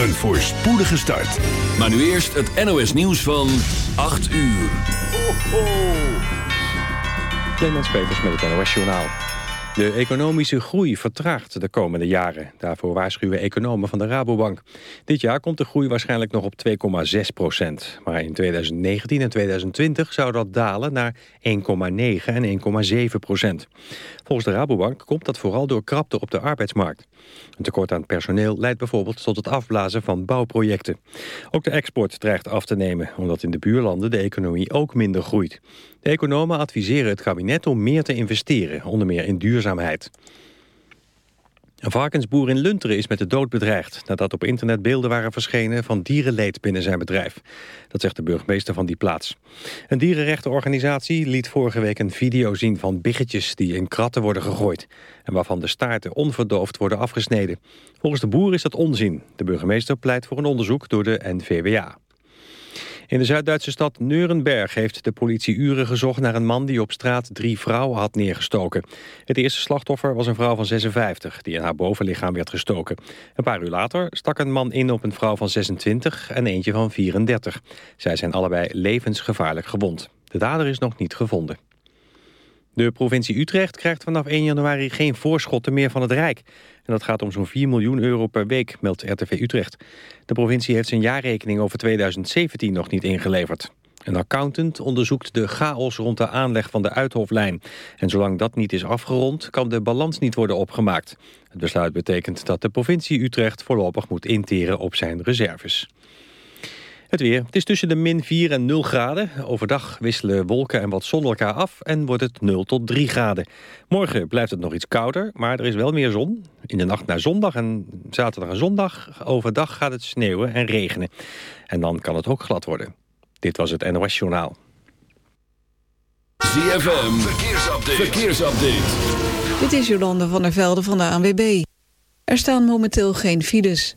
Een voorspoedige start. Maar nu eerst het NOS nieuws van 8 uur. Ho, ho. Clemens Peters met het NOS Journaal. De economische groei vertraagt de komende jaren. Daarvoor waarschuwen economen van de Rabobank. Dit jaar komt de groei waarschijnlijk nog op 2,6 procent. Maar in 2019 en 2020 zou dat dalen naar 1,9 en 1,7 procent. Volgens de Rabobank komt dat vooral door krapte op de arbeidsmarkt. Een tekort aan personeel leidt bijvoorbeeld tot het afblazen van bouwprojecten. Ook de export dreigt af te nemen, omdat in de buurlanden de economie ook minder groeit. De economen adviseren het kabinet om meer te investeren, onder meer in duurzaamheid. Een varkensboer in Lunteren is met de dood bedreigd... nadat op internet beelden waren verschenen van dierenleed binnen zijn bedrijf. Dat zegt de burgemeester van die plaats. Een dierenrechtenorganisatie liet vorige week een video zien van biggetjes... die in kratten worden gegooid en waarvan de staarten onverdoofd worden afgesneden. Volgens de boer is dat onzin. De burgemeester pleit voor een onderzoek door de NVWA. In de Zuid-Duitse stad Nuremberg heeft de politie uren gezocht naar een man die op straat drie vrouwen had neergestoken. Het eerste slachtoffer was een vrouw van 56 die in haar bovenlichaam werd gestoken. Een paar uur later stak een man in op een vrouw van 26 en eentje van 34. Zij zijn allebei levensgevaarlijk gewond. De dader is nog niet gevonden. De provincie Utrecht krijgt vanaf 1 januari geen voorschotten meer van het Rijk. En dat gaat om zo'n 4 miljoen euro per week, meldt RTV Utrecht. De provincie heeft zijn jaarrekening over 2017 nog niet ingeleverd. Een accountant onderzoekt de chaos rond de aanleg van de Uithoflijn. En zolang dat niet is afgerond, kan de balans niet worden opgemaakt. Het besluit betekent dat de provincie Utrecht voorlopig moet interen op zijn reserves. Het weer. Het is tussen de min 4 en 0 graden. Overdag wisselen wolken en wat zon elkaar af en wordt het 0 tot 3 graden. Morgen blijft het nog iets kouder, maar er is wel meer zon. In de nacht naar zondag en zaterdag en zondag overdag gaat het sneeuwen en regenen. En dan kan het ook glad worden. Dit was het NOS Journaal. ZFM, verkeersupdate. verkeersupdate. Dit is Jolande van der Velde van de ANWB. Er staan momenteel geen files.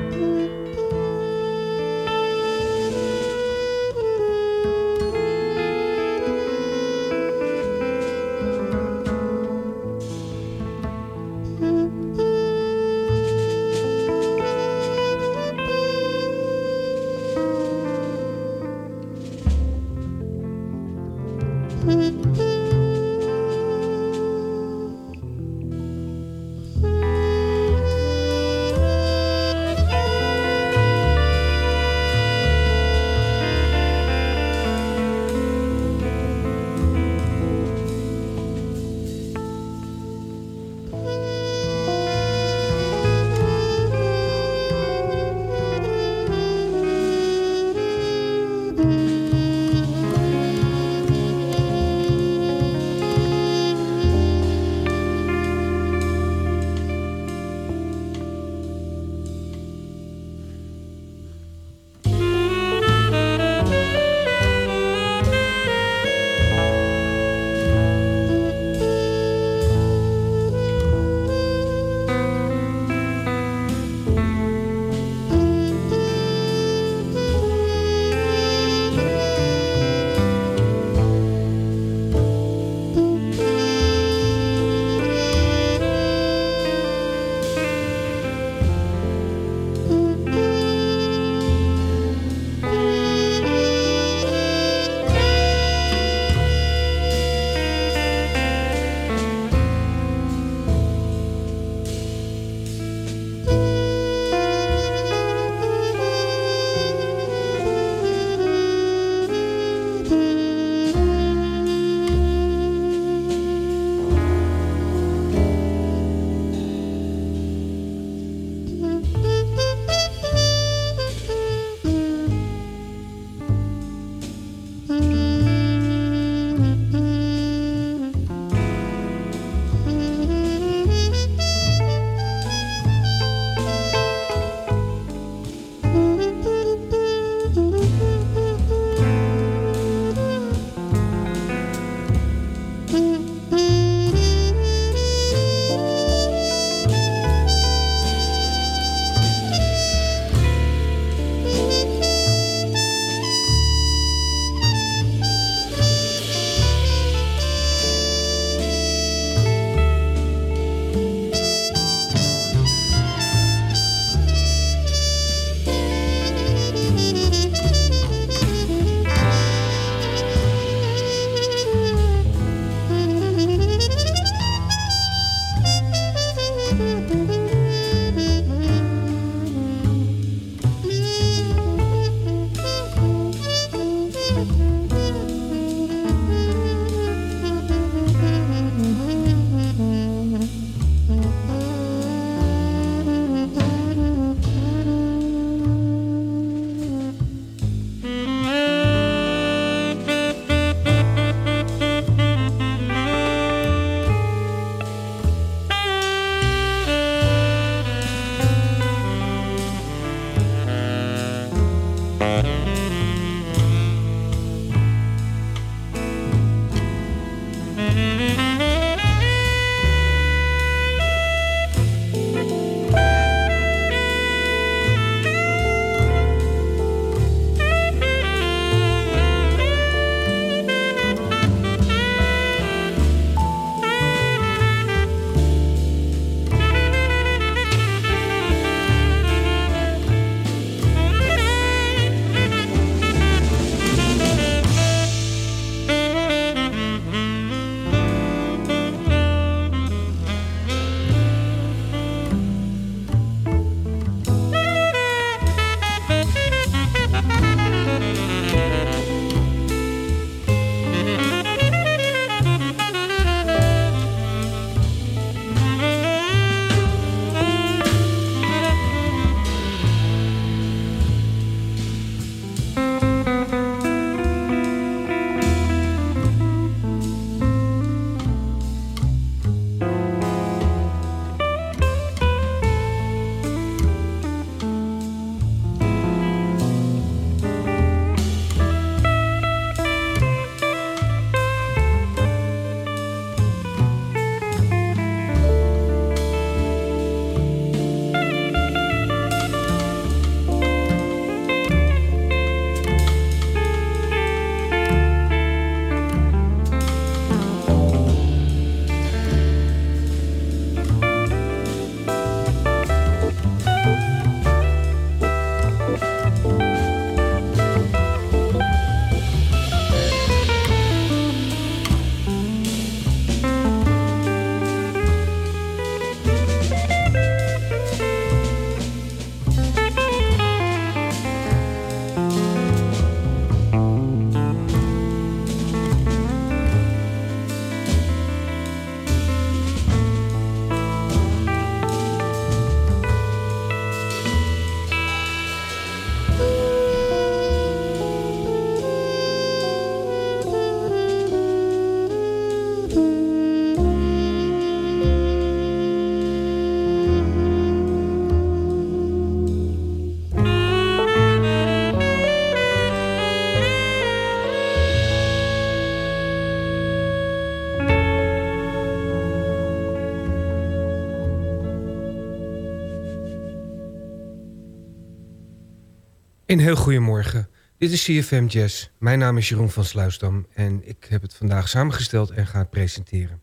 Een heel goedemorgen. Dit is CFM Jazz. Mijn naam is Jeroen van Sluisdam en ik heb het vandaag samengesteld en ga het presenteren.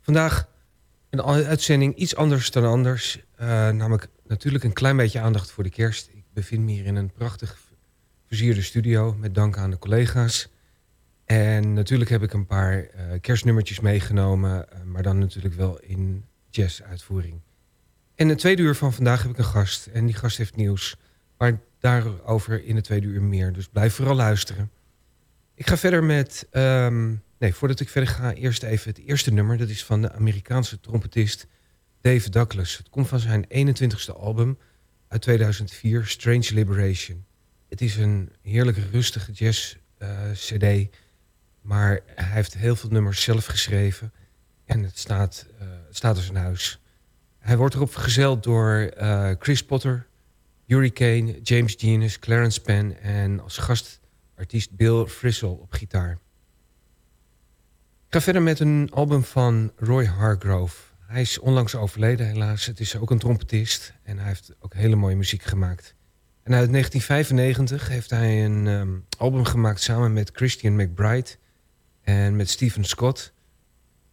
Vandaag een uitzending iets anders dan anders. Uh, namelijk natuurlijk een klein beetje aandacht voor de kerst. Ik bevind me hier in een prachtig versierde studio met dank aan de collega's. En natuurlijk heb ik een paar uh, kerstnummertjes meegenomen, uh, maar dan natuurlijk wel in jazz-uitvoering. En het tweede uur van vandaag heb ik een gast en die gast heeft nieuws. Maar daarover in het tweede uur meer. Dus blijf vooral luisteren. Ik ga verder met... Um, nee, voordat ik verder ga, eerst even het eerste nummer. Dat is van de Amerikaanse trompetist Dave Douglas. Het komt van zijn 21ste album uit 2004, Strange Liberation. Het is een heerlijke rustige jazz-cd. Uh, maar hij heeft heel veel nummers zelf geschreven. En het staat, het staat als een huis. Hij wordt erop vergezeld door uh, Chris Potter, Hurricane, James Genus, Clarence Penn en als gastartiest Bill Frisell op gitaar. Ik ga verder met een album van Roy Hargrove. Hij is onlangs overleden helaas. Het is ook een trompetist en hij heeft ook hele mooie muziek gemaakt. En uit 1995 heeft hij een um, album gemaakt samen met Christian McBride en met Stephen Scott.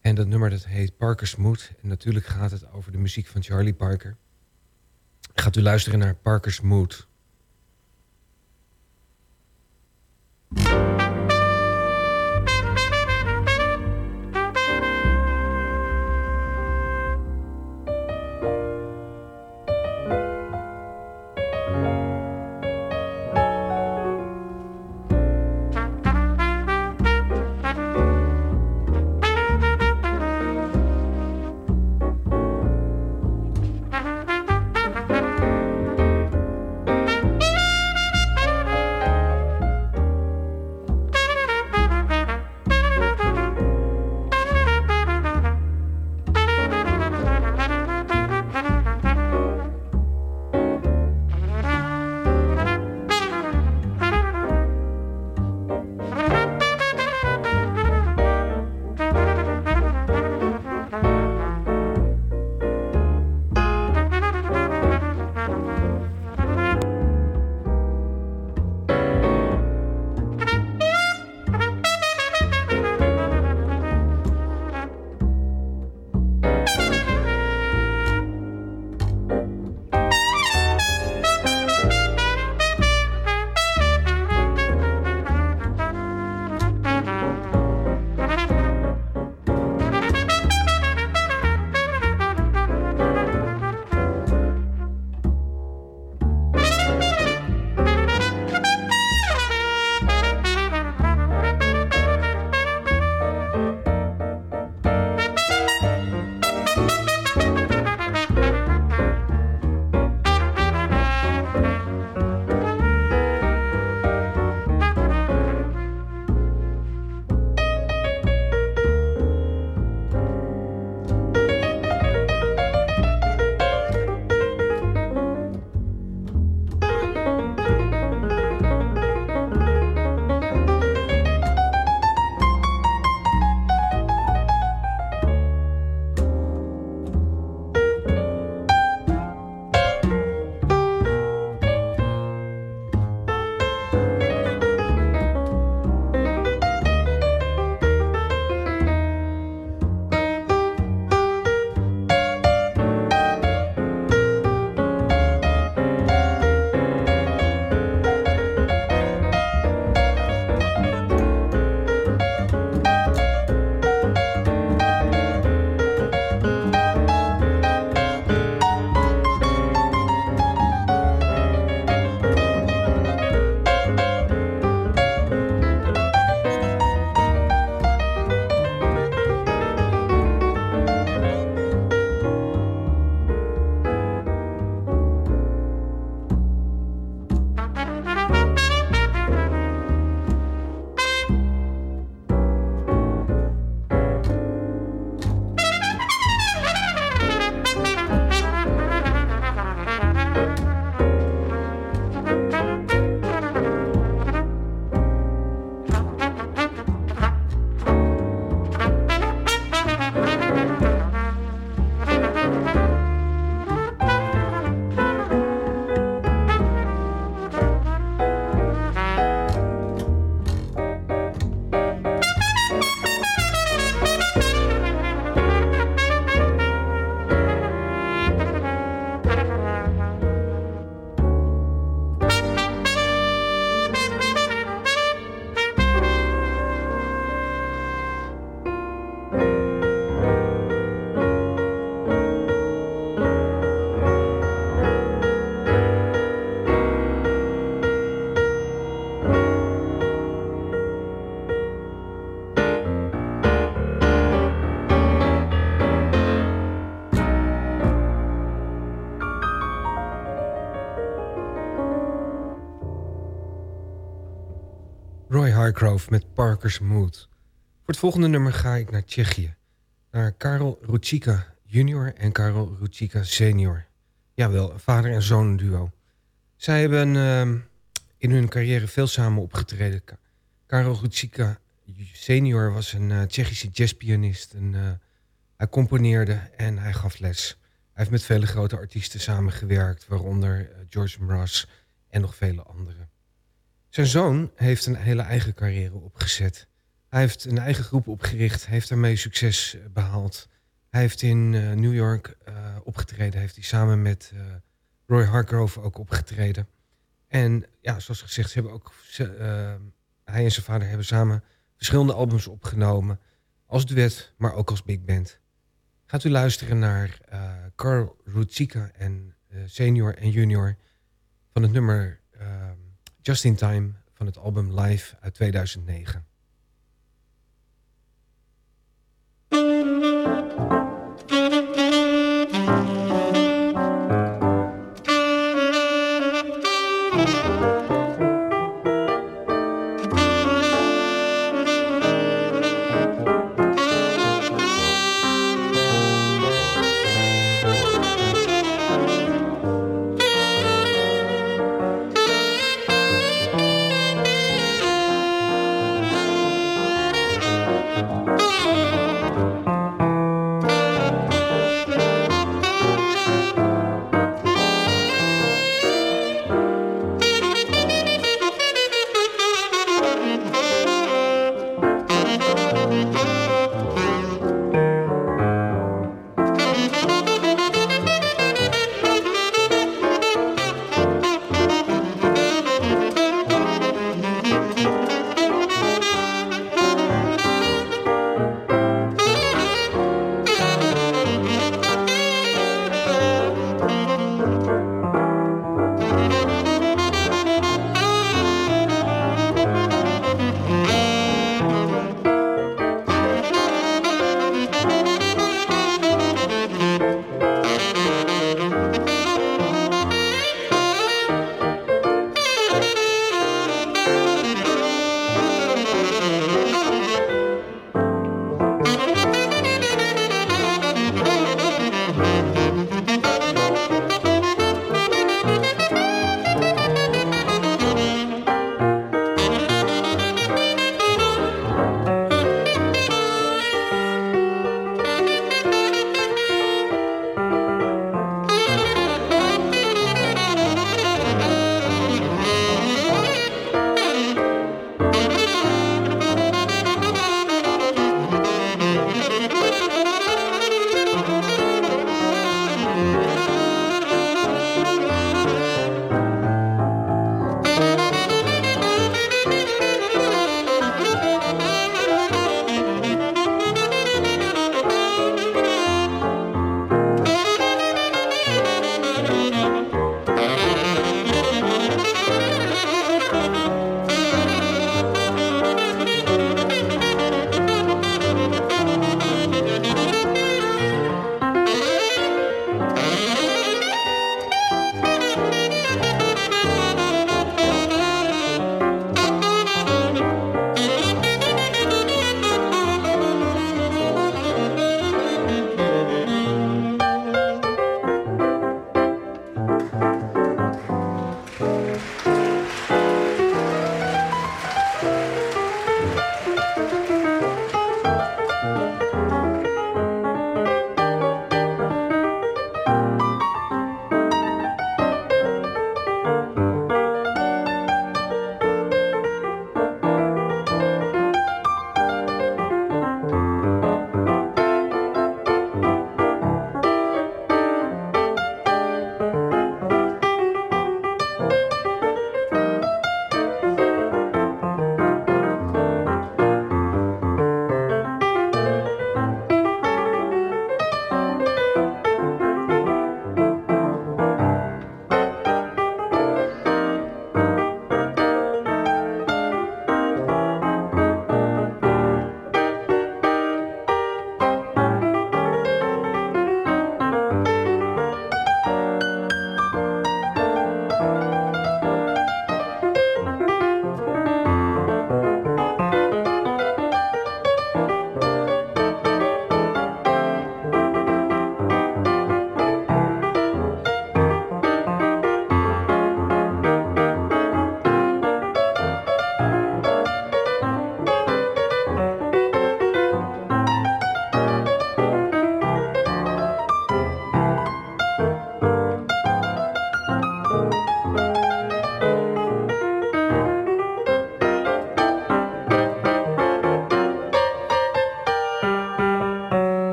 En dat nummer dat heet Parker's Mood. En natuurlijk gaat het over de muziek van Charlie Parker. Gaat u luisteren naar Parker's Mood. Met Parker's Mood. Voor het volgende nummer ga ik naar Tsjechië. Naar Karel Ruchika junior en Karel Ruchika senior. Jawel, vader en zoon duo. Zij hebben uh, in hun carrière veel samen opgetreden. Karel Ruchika senior was een uh, Tsjechische jazzpianist. En, uh, hij componeerde en hij gaf les. Hij heeft met vele grote artiesten samengewerkt, waaronder uh, George Mraz en nog vele anderen. Zijn zoon heeft een hele eigen carrière opgezet. Hij heeft een eigen groep opgericht, heeft daarmee succes behaald. Hij heeft in uh, New York uh, opgetreden, heeft hij samen met Roy Hargrove ook opgetreden. En ja, zoals gezegd, ze hebben ook, hij en zijn vader hebben samen verschillende albums opgenomen. Als duet, maar ook als big band. Gaat u luisteren naar Carl Rutsika en senior en junior van het nummer Just in Time van het album Live uit 2009.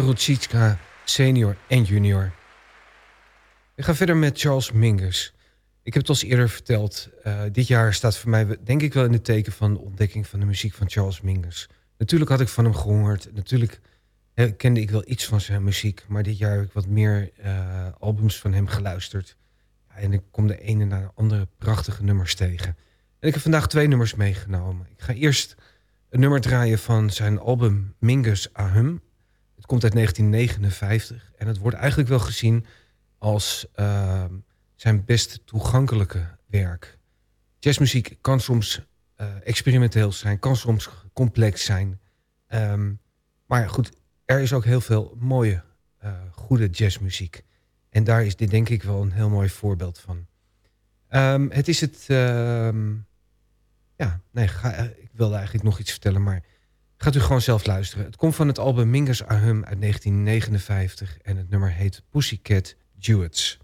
Rutsitska senior en junior. We gaan verder met Charles Mingus. Ik heb het al eerder verteld. Uh, dit jaar staat voor mij denk ik wel in het teken van de ontdekking van de muziek van Charles Mingus. Natuurlijk had ik van hem gehoord. Natuurlijk kende ik wel iets van zijn muziek. Maar dit jaar heb ik wat meer uh, albums van hem geluisterd. En ik kom de ene naar de andere prachtige nummers tegen. En ik heb vandaag twee nummers meegenomen. Ik ga eerst een nummer draaien van zijn album Mingus Ahum. Het komt uit 1959 en het wordt eigenlijk wel gezien als uh, zijn best toegankelijke werk. Jazzmuziek kan soms uh, experimenteel zijn, kan soms complex zijn. Um, maar goed, er is ook heel veel mooie, uh, goede jazzmuziek. En daar is dit denk ik wel een heel mooi voorbeeld van. Um, het is het... Ja, nee, ga, ik wilde eigenlijk nog iets vertellen, maar gaat u gewoon zelf luisteren. Het komt van het album Mingus Ahum uit 1959 en het nummer heet Pussycat Duets.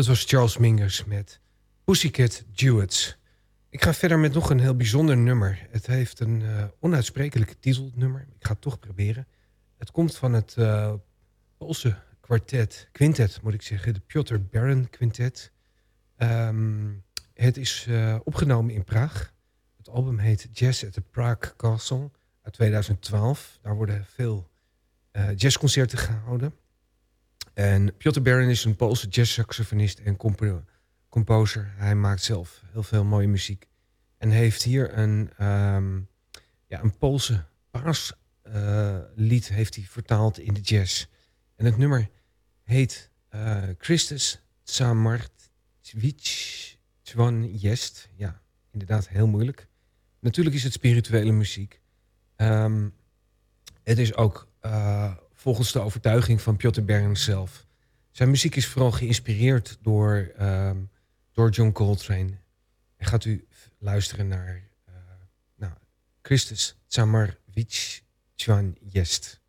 Dat was Charles Mingus met Pussycat Duets. Ik ga verder met nog een heel bijzonder nummer. Het heeft een uh, onuitsprekelijke titelnummer. Ik ga het toch proberen. Het komt van het uh, Poolse kwartet, quintet moet ik zeggen. De Piotr Baron Quintet. Um, het is uh, opgenomen in Praag. Het album heet Jazz at the Prague Castle uit 2012. Daar worden veel jazzconcerten gehouden. En Piotr Baron is een Poolse jazzsaxofonist en comp composer. Hij maakt zelf heel veel mooie muziek. En heeft hier een, um, ja, een Poolse paaslied uh, heeft hij vertaald in de jazz. En het nummer heet uh, Christus Samartwich Twan Jest. Ja, inderdaad heel moeilijk. Natuurlijk is het spirituele muziek. Um, het is ook uh, volgens de overtuiging van Piotr Bern zelf. Zijn muziek is vooral geïnspireerd door, um, door John Coltrane. Gaat u luisteren naar uh, nou, Christus Tsamarwich Chwan Jest.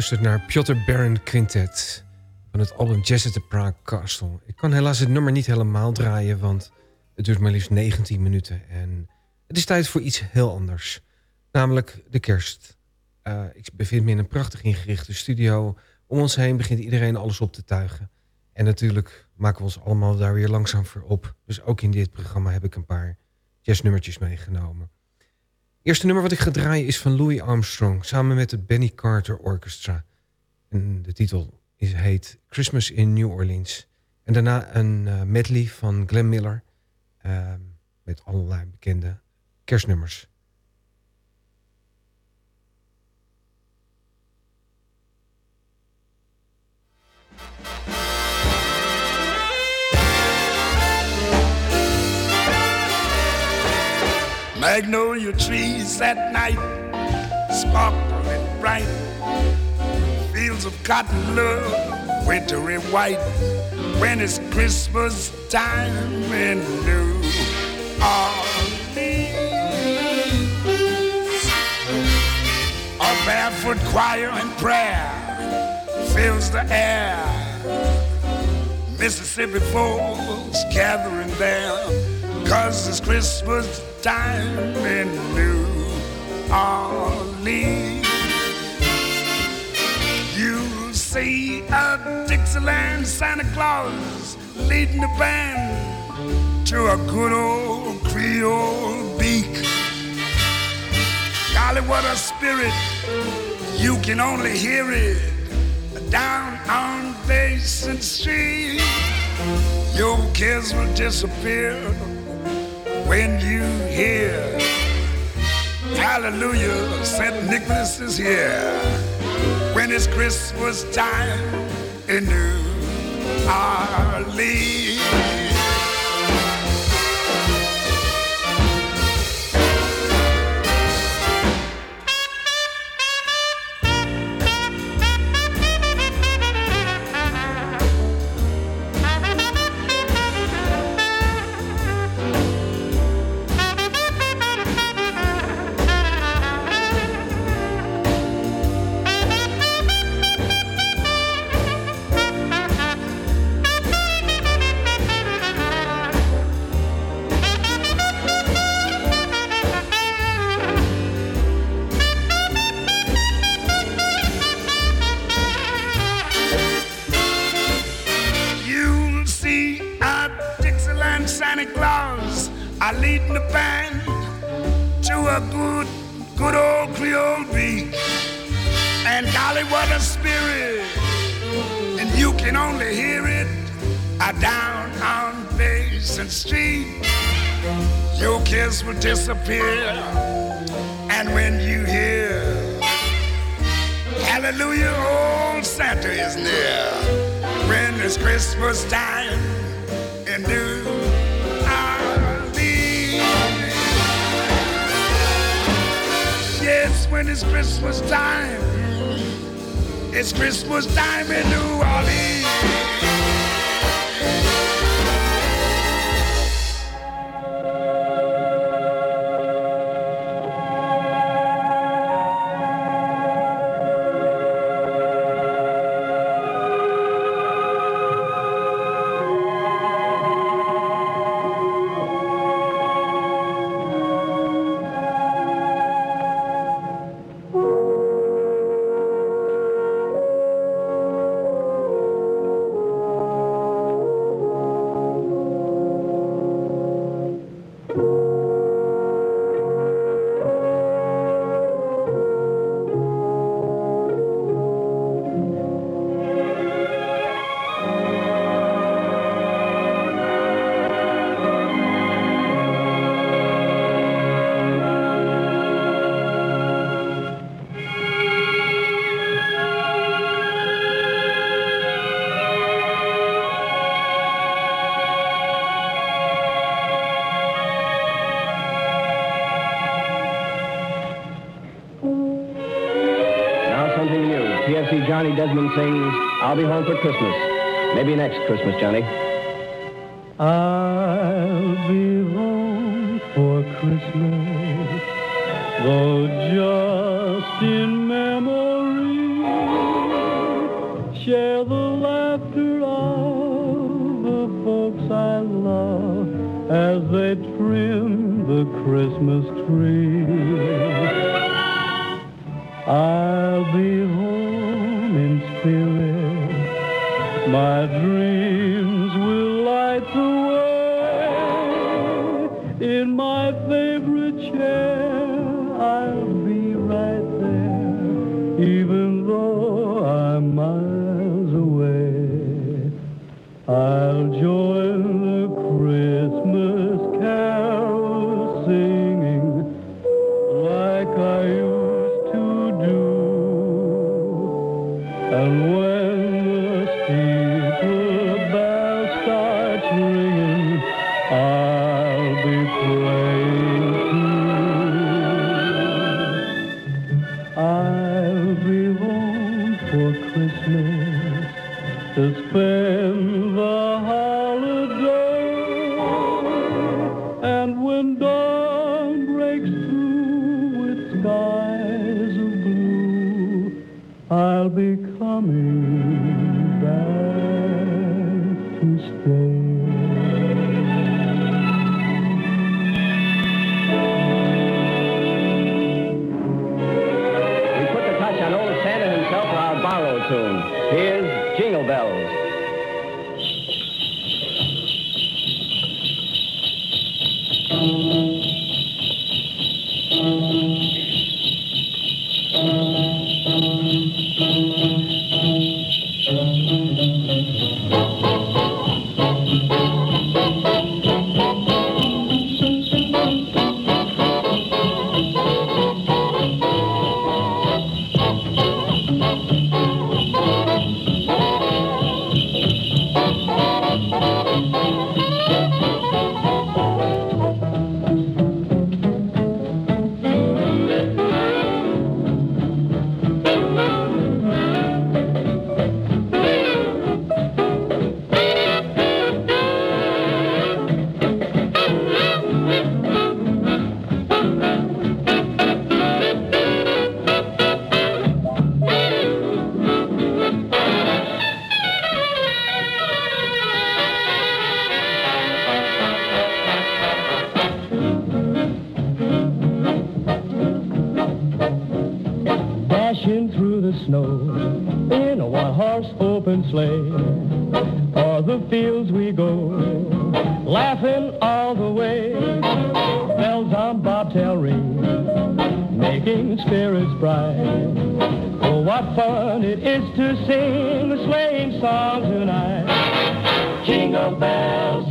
U luistert naar Piotr Baron Quintet van het album Jazz at the Prague Castle. Ik kan helaas het nummer niet helemaal draaien, want het duurt maar liefst 19 minuten. En het is tijd voor iets heel anders, namelijk de kerst. Uh, ik bevind me in een prachtig ingerichte studio. Om ons heen begint iedereen alles op te tuigen. En natuurlijk maken we ons allemaal daar weer langzaam voor op. Dus ook in dit programma heb ik een paar jazznummertjes meegenomen. Eerste nummer wat ik ga draaien is van Louis Armstrong... samen met het Benny Carter Orchestra. En de titel is, heet Christmas in New Orleans. En daarna een uh, medley van Glenn Miller... Uh, met allerlei bekende kerstnummers. Magnolia trees at night sparkling bright. Fields of cotton love, wintry white. When it's Christmas time in New Orleans. A barefoot choir and prayer fills the air. Mississippi folks gathering there, cause it's Christmas time in New Orleans. You'll see a Dixieland Santa Claus leading the band to a good old Creole beak. Golly, what a spirit! You can only hear it down on Basin Street. Your kids will disappear when you hear Hallelujah, St. Nicholas is here. When it's Christmas time in New Orleans. disappear. And when you hear, Hallelujah, old Santa is near. When it's Christmas time and new. Yes, when it's Christmas time, it's Christmas time in New Orleans. I'll be home for Christmas. Maybe next Christmas, Johnny. I'll be home for Christmas, though just in memory. Share the laughter of the folks I love as they trim the Christmas tree. I my I'll be coming.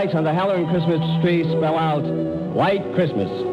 lights on the Halloran Christmas tree spell out White Christmas.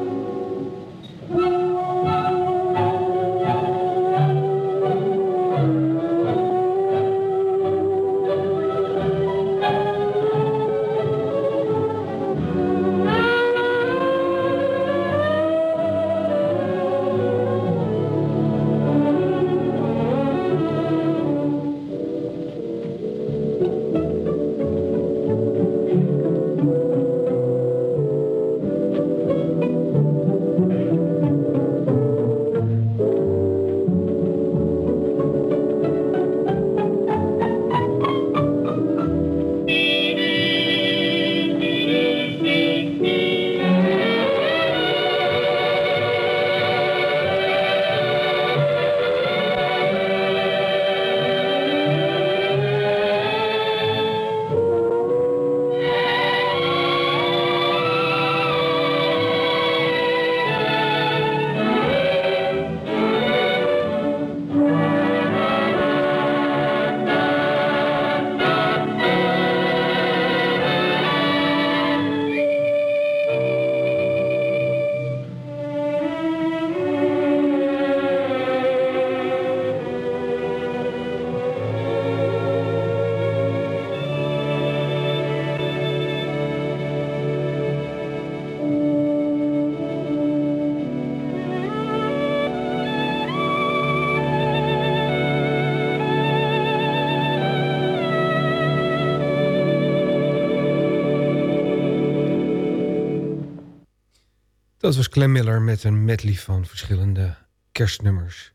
Dat was Clem Miller met een medley van verschillende kerstnummers.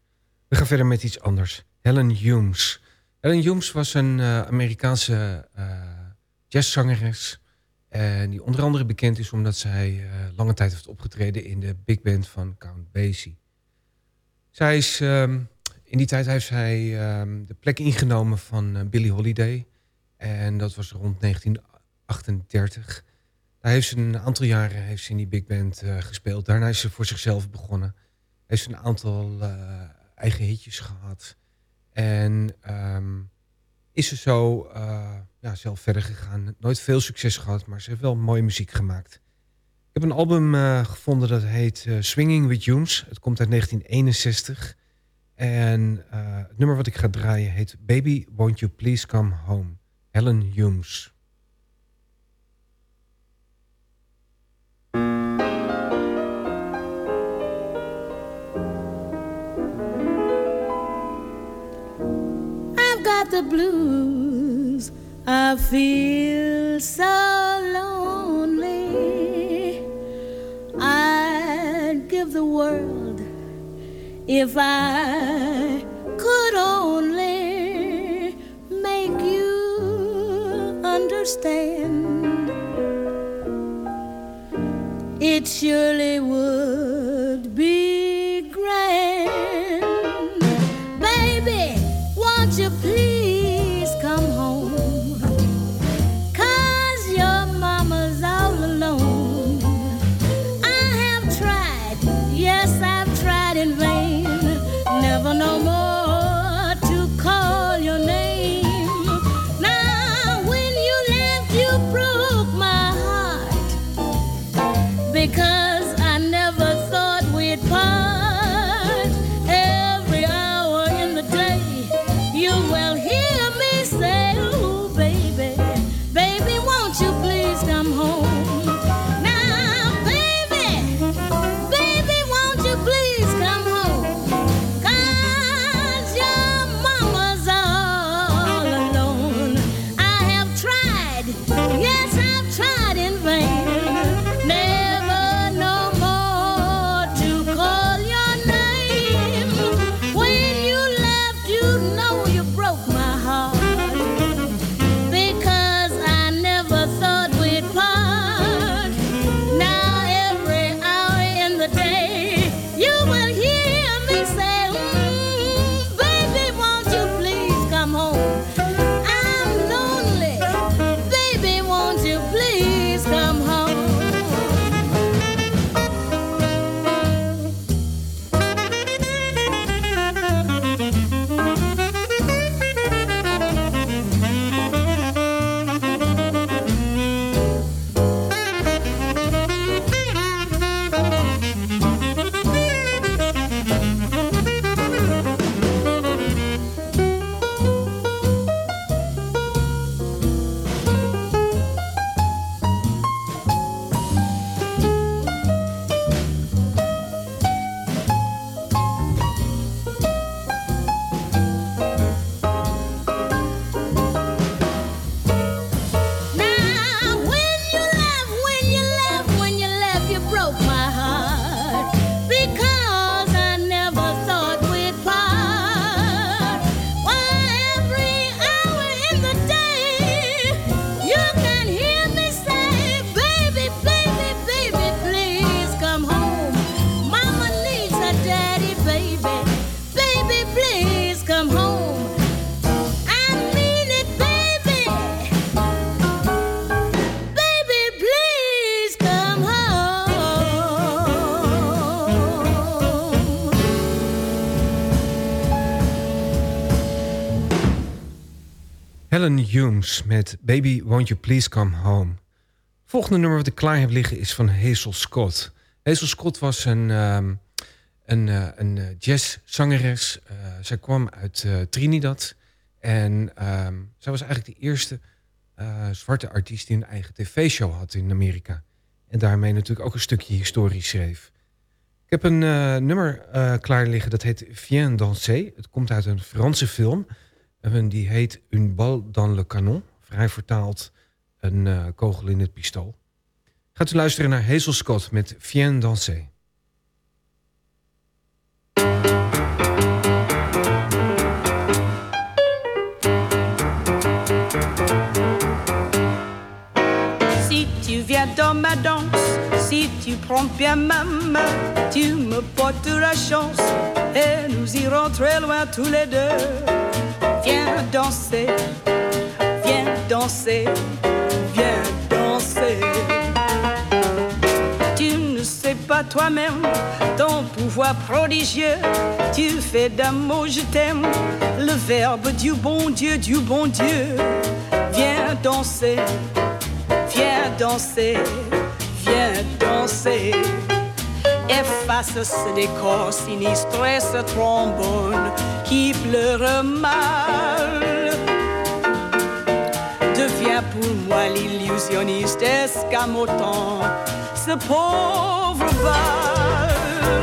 We gaan verder met iets anders. Helen Humes. Helen Humes was een uh, Amerikaanse uh, jazzzangeres. En die onder andere bekend is omdat zij lange tijd heeft opgetreden in de big band van Count Basie. Zij is, um, in die tijd heeft zij um, de plek ingenomen van Billie Holiday. En dat was rond 1938. Daar heeft ze een aantal jaren heeft ze in die big band uh, gespeeld. Daarna is ze voor zichzelf begonnen. Heeft ze een aantal uh, eigen hitjes gehad. En um, is ze zo ja, zelf verder gegaan. Nooit veel succes gehad, maar ze heeft wel mooie muziek gemaakt. Ik heb een album gevonden dat heet Swinging with Humes. Het komt uit 1961. En het nummer wat ik ga draaien heet Baby, Won't You Please Come Home. Helen Humes. Blues. I feel so lonely. I'd give the world if I could only make you understand. It surely would Met Baby Won't You Please Come Home. Volgende nummer wat ik klaar heb liggen is van Hazel Scott. Hazel Scott was een, um, een, uh, een eh, jazzzangeres. Uh, zij kwam uit Trinidad. En um, zij was eigenlijk de eerste zwarte artiest die een eigen tv-show had in Amerika. En daarmee natuurlijk ook een stukje historie schreef. Ik heb een nummer klaar liggen dat heet Viens danser. Het komt uit een Franse film... En die heet Une balle dans le canon. Vrij vertaald een uh, kogel in het pistool. Gaat u luisteren naar Hazel Scott met Viens danser. Si tu viens dans ma danse, si tu prends bien ma main, tu me porteras chance et nous irons très loin tous les deux. Viens danser, viens danser, viens danser. Tu ne sais pas toi-même ton pouvoir prodigieux. Tu fais d'un mot je t'aime, le verbe du bon Dieu, du bon Dieu. Viens danser, viens danser, viens danser. Efface ce décor sinistre et ce trombone qui pleure mal. Deviens pour moi l'illusionniste escamotant ce pauvre bal.